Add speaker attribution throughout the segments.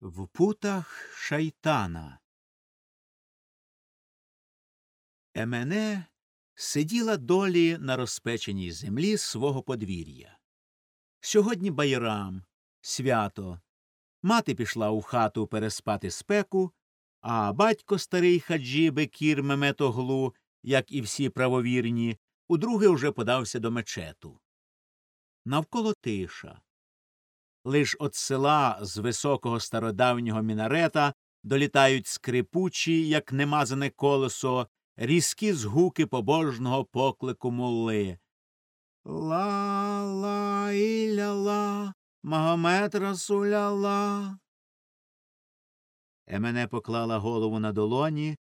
Speaker 1: В путах шайтана. Емене сиділа долі на розпеченій землі свого подвір'я. Сьогодні байрам, свято. Мати пішла у хату переспати спеку, а батько старий хаджі Бекір Меметоглу, як і всі правовірні, удруге уже подався до мечету. Навколо тиша. Лиш от села з високого стародавнього мінарета долітають скрипучі, як немазане колесо, різкі згуки побожного поклику мулли. Ла ла іля ла, Магомед Расуля Емене поклала голову на долоні,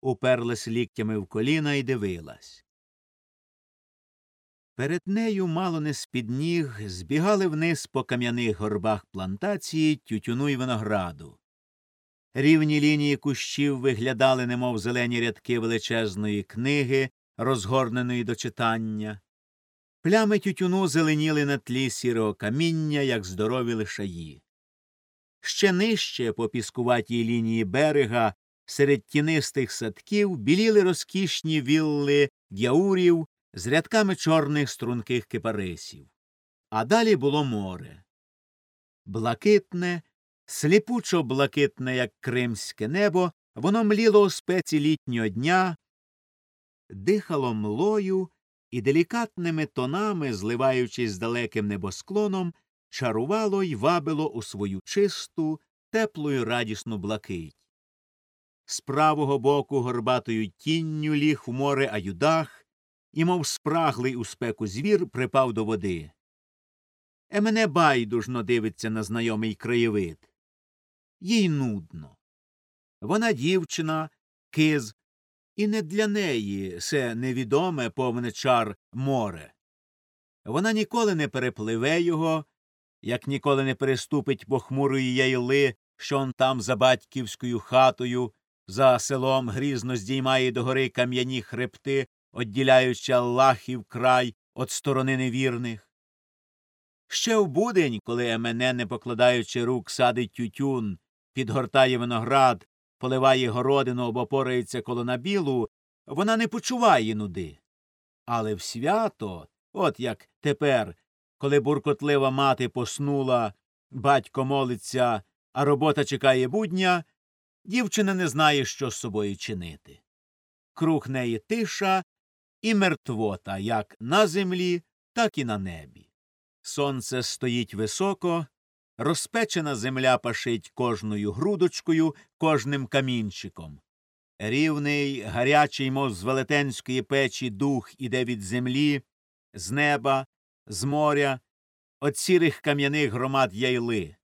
Speaker 1: уперлась ліктями в коліна і дивилась. Перед нею, мало не з під ніг, збігали вниз по кам'яних горбах плантації тютюну й винограду. Рівні лінії кущів виглядали, немов зелені рядки величезної книги, розгорненої до читання. Плями тютюну зеленіли на тлі сірого каміння, як здорові лишаї. Ще нижче, по піскуватій лінії берега, серед тінистих садків біліли розкішні вілли дяурів з рядками чорних струнких кипарисів. А далі було море. Блакитне, сліпучо блакитне, як кримське небо, воно мліло у спеці літнього дня, дихало млою і делікатними тонами, зливаючись з далеким небосклоном, чарувало й вабило у свою чисту, теплу й радісну блакить. З правого боку горбатою тінню ліг в море аюдах, і, мов спраглий у спеку звір, припав до води. Емене байдужно дивиться на знайомий краєвид. Їй нудно. Вона дівчина, киз, і не для неї се невідоме повне чар море. Вона ніколи не перепливе його, як ніколи не переступить похмурої яйли, що он там за батьківською хатою, за селом грізно здіймає догори кам'яні хребти, одділяючи Аллахів край від сторони невірних. Ще в будень, коли Емене, не покладаючи рук, садить тютюн, підгортає виноград, поливає городину або порається коло набілу, вона не почуває нуди. Але в свято, от як тепер, коли буркотлива мати поснула, батько молиться, а робота чекає будня, дівчина не знає, що з собою чинити. Круг неї тиша і мертвота як на землі, так і на небі. Сонце стоїть високо, розпечена земля пашить кожною грудочкою, кожним камінчиком. Рівний, гарячий, мов з велетенської печі, дух іде від землі, з неба, з моря, от сірих кам'яних громад яйли.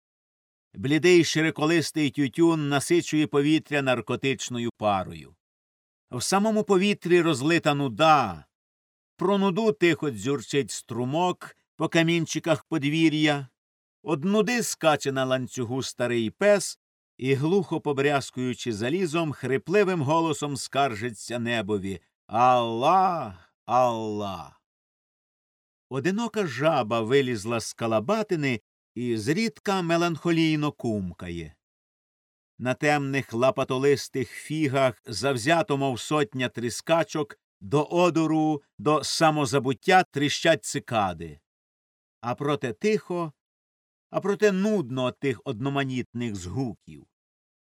Speaker 1: Блідий широколистий тютюн насичує повітря наркотичною парою. В самому повітрі розлита нуда. Про нуду тихо дзюрчить струмок по камінчиках подвір'я. Од нуди скаче на ланцюгу старий пес і, глухо побрязкуючи залізом, хрипливим голосом скаржиться небові Аллах, Аллах. Одинока жаба вилізла з калабатини і зрідка меланхолійно кумкає. На темних лапатолистих фігах завзято, мов сотня тріскачок, до одору, до самозабуття тріщать цикади. А проте тихо, а проте нудно тих одноманітних згуків.